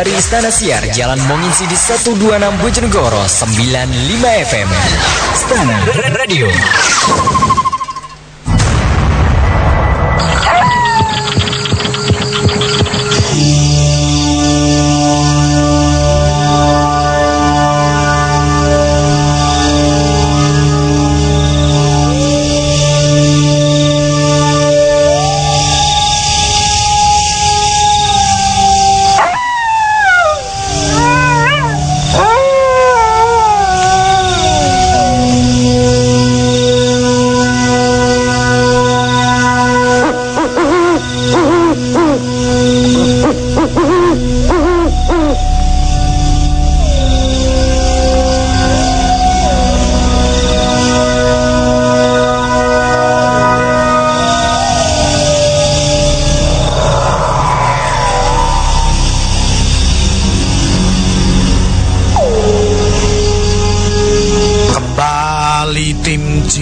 dari Istana Siar Jalan Monginsi di 126 Bojonegoro 95 FM. Istana Radio.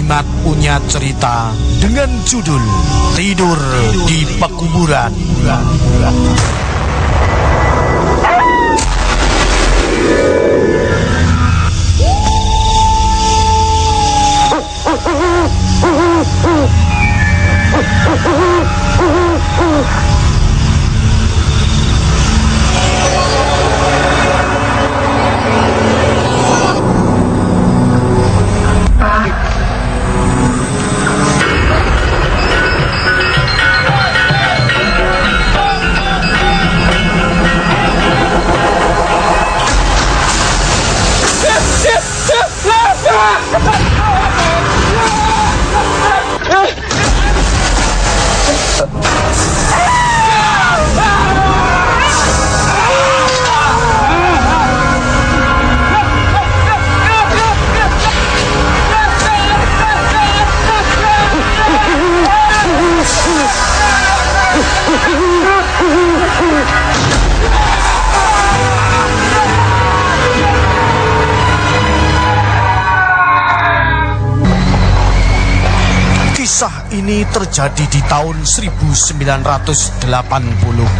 Jimat punya cerita dengan judul Tidur di Pekuburan. Ini terjadi di tahun 1980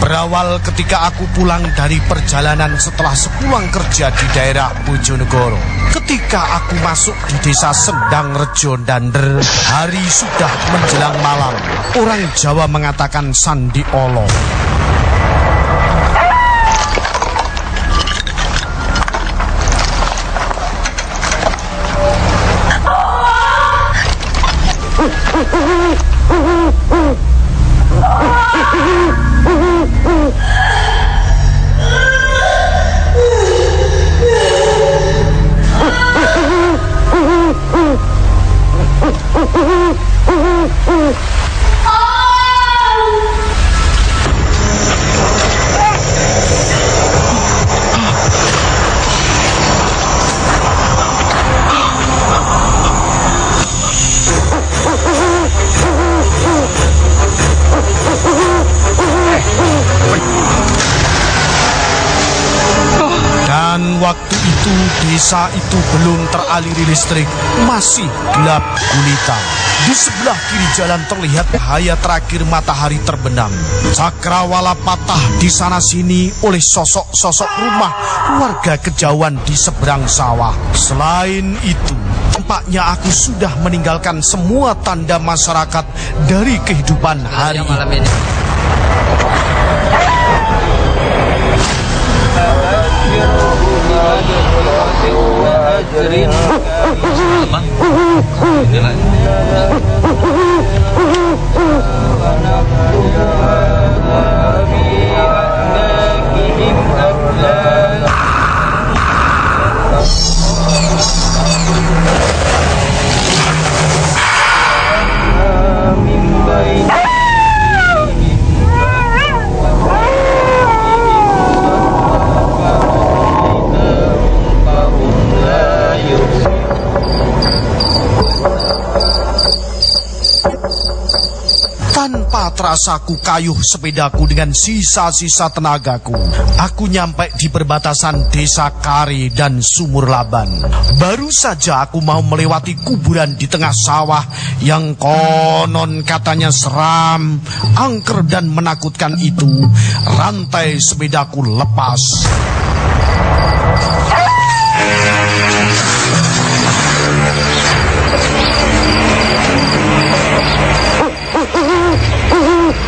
Berawal ketika aku pulang dari perjalanan setelah sepulang kerja di daerah Bojonegoro. Ketika aku masuk di desa Sendang Rejo Dander Hari sudah menjelang malam. Orang Jawa mengatakan Sandi Olo waktu itu desa itu belum teraliri listrik, masih gelap gulita. Di sebelah kiri jalan terlihat bahaya terakhir matahari terbenam. Cakrawala patah di sana sini oleh sosok-sosok rumah warga kejauhan di seberang sawah. Selain itu, tampaknya aku sudah meninggalkan semua tanda masyarakat dari kehidupan hari ini. diajarin, diajarin apa? Jalan. Tanpa terasa ku kayuh sepedaku dengan sisa-sisa tenagaku. Aku nyampe di perbatasan desa Kari dan Sumur Laban. Baru saja aku mau melewati kuburan di tengah sawah yang konon katanya seram, angker dan menakutkan itu. Rantai sepedaku lepas.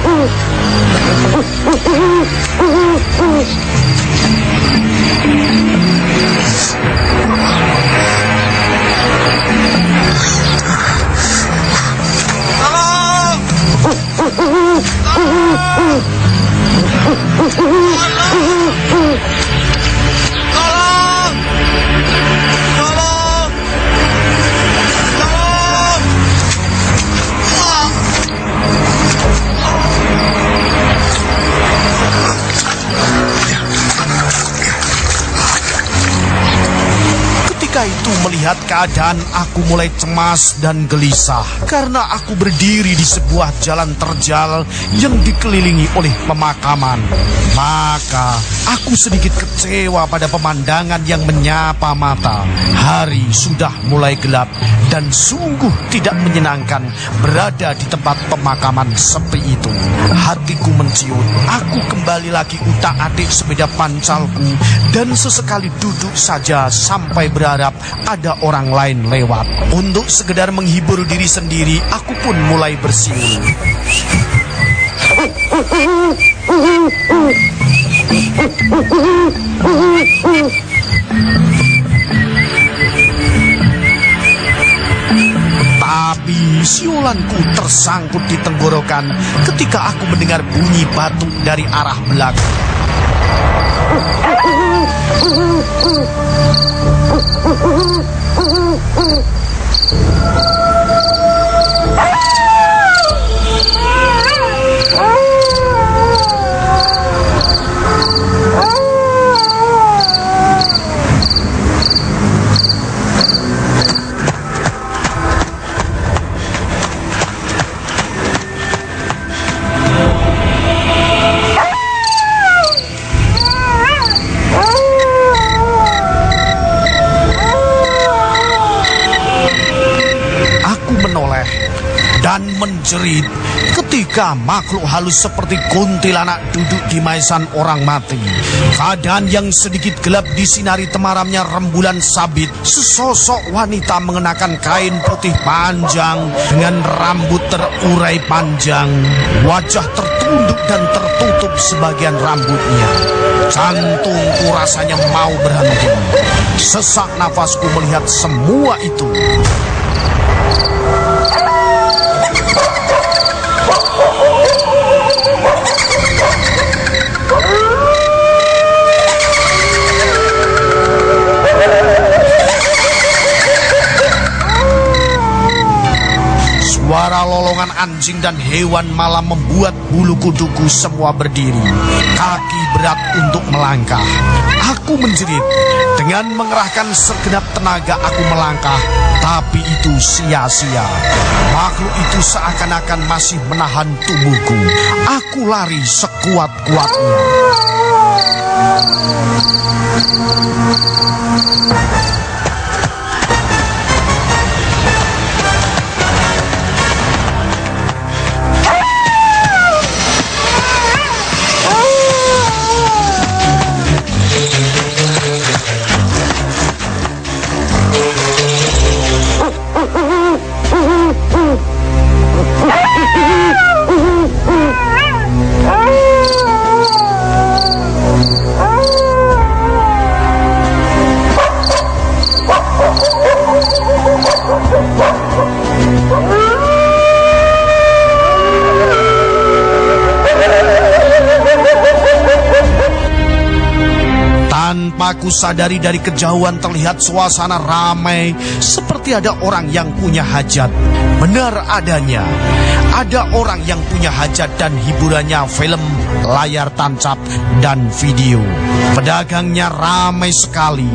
Ketika melihat keadaan aku mulai cemas dan gelisah karena aku berdiri di sebuah jalan terjal yang dikelilingi oleh pemakaman. Maka aku sedikit kecewa pada pemandangan yang menyapa mata. Hari sudah mulai gelap dan sungguh tidak menyenangkan berada di tempat pemakaman sepi itu. Hatiku menciut, aku kembali lagi utak-atik sepeda pancalku dan sesekali duduk saja sampai berharap ada orang lain lewat. Untuk sekedar menghibur diri sendiri, aku pun mulai bersiul. Tapi siulanku tersangkut di tenggorokan ketika aku mendengar bunyi batuk dari arah belakang. Aku ketika makhluk halus seperti kuntilanak duduk di maisan orang mati. Keadaan yang sedikit gelap disinari temaramnya rembulan sabit. Sesosok wanita mengenakan kain putih panjang dengan rambut terurai panjang. Wajah tertunduk dan tertutup sebagian rambutnya. Jantungku rasanya mau berhenti. Sesak nafasku melihat semua itu. Anjing dan hewan malam membuat bulu kuduku semua berdiri. Kaki berat untuk melangkah. Aku menjerit. Dengan mengerahkan segenap tenaga aku melangkah. Tapi itu sia-sia. Makhluk itu seakan-akan masih menahan tubuhku. Aku lari sekuat-kuatnya. Tanpa ku sadari dari kejauhan terlihat suasana ramai seperti ada orang yang punya hajat. Benar adanya, ada orang yang punya hajat dan hiburannya film layar tancap, dan video. Pedagangnya ramai sekali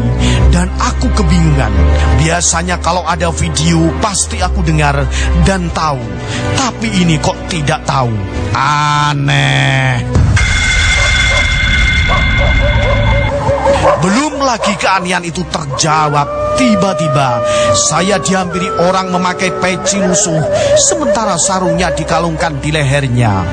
dan aku kebingungan. Biasanya kalau ada video pasti aku dengar dan tahu. Tapi ini kok tidak tahu. Aneh. Belum lagi keanehan itu terjawab. Tiba-tiba saya dihampiri orang memakai peci lusuh sementara sarungnya dikalungkan di lehernya.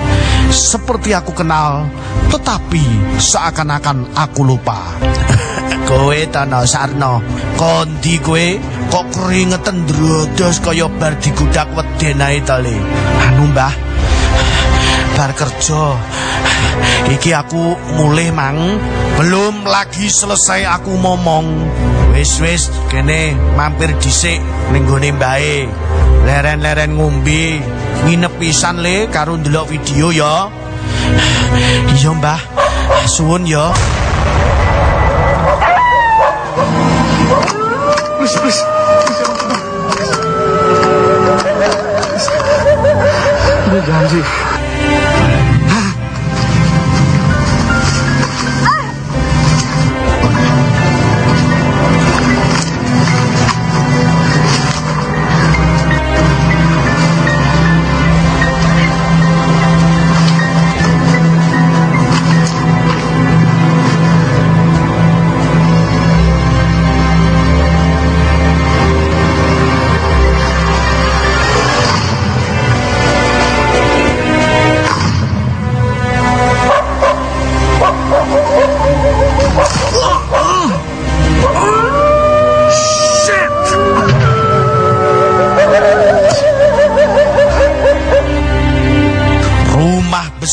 Seperti aku kenal, tetapi seakan-akan aku lupa. kowe Tono Sarno, kondi kowe kok keringetan drodos kaya bar digudak weden ae to Anu Mbah, bar kerja. Iki aku mulai mang, belum lagi selesai aku ngomong. Wis wis kene mampir dhisik ning gone mbae. Leren-leren ngombe, nginep pisan le karo ndelok video ya. Iya Mbah, suwun ya. Wis wis. Ini janji.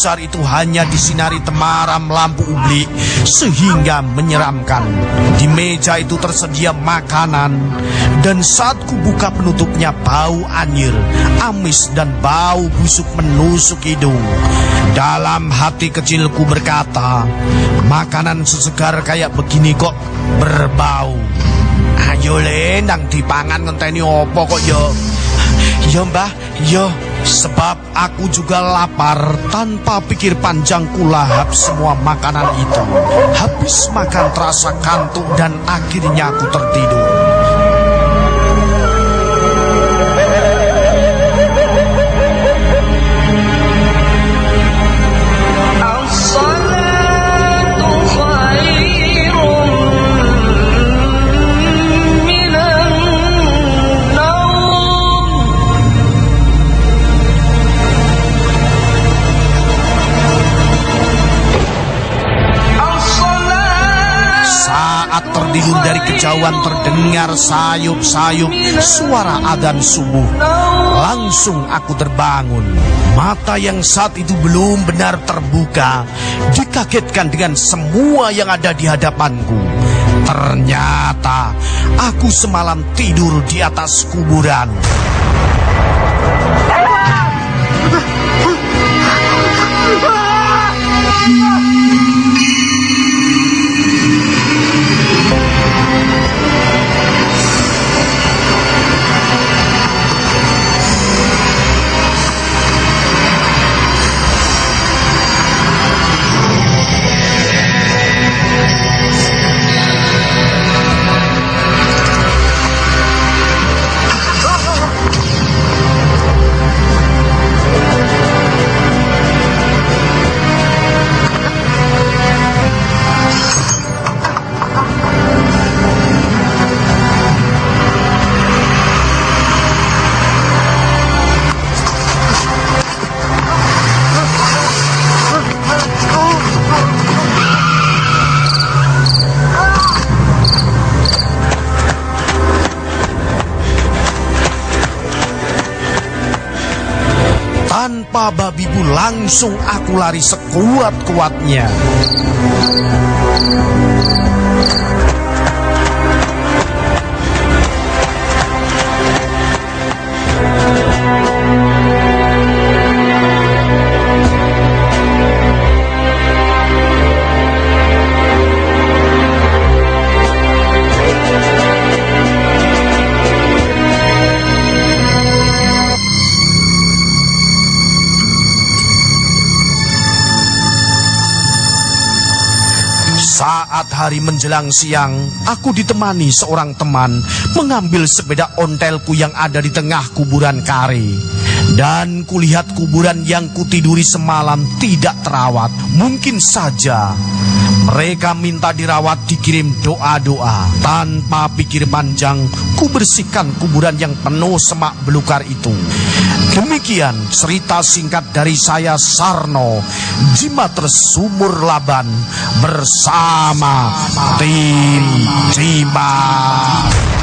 Besar itu hanya disinari temaram lampu ublik sehingga menyeramkan. Di meja itu tersedia makanan dan saat kubuka penutupnya bau anyir, amis dan bau busuk menusuk hidung. Dalam hati kecilku berkata, makanan sesegar kayak begini kok berbau. Ayo le, nang dipangan ngenteni opo kok yo. Yo mbah, yo. Sebab aku juga lapar tanpa pikir panjang kulahap semua makanan itu. Habis makan terasa kantuk dan akhirnya aku tertidur. Kejauhan terdengar sayup-sayup suara adzan subuh. Langsung aku terbangun. Mata yang saat itu belum benar terbuka dikagetkan dengan semua yang ada di hadapanku. Ternyata aku semalam tidur di atas kuburan. Tanpa babi bu langsung aku lari sekuat-kuatnya. Hari menjelang siang, aku ditemani seorang teman mengambil sepeda ontelku yang ada di tengah kuburan kare. Dan kulihat kuburan yang kutiduri semalam tidak terawat. Mungkin saja mereka minta dirawat dikirim doa-doa. Tanpa pikir panjang, ku bersihkan kuburan yang penuh semak belukar itu. Demikian cerita singkat dari saya Sarno, Jimatres Sumur Laban bersama tim Jimat.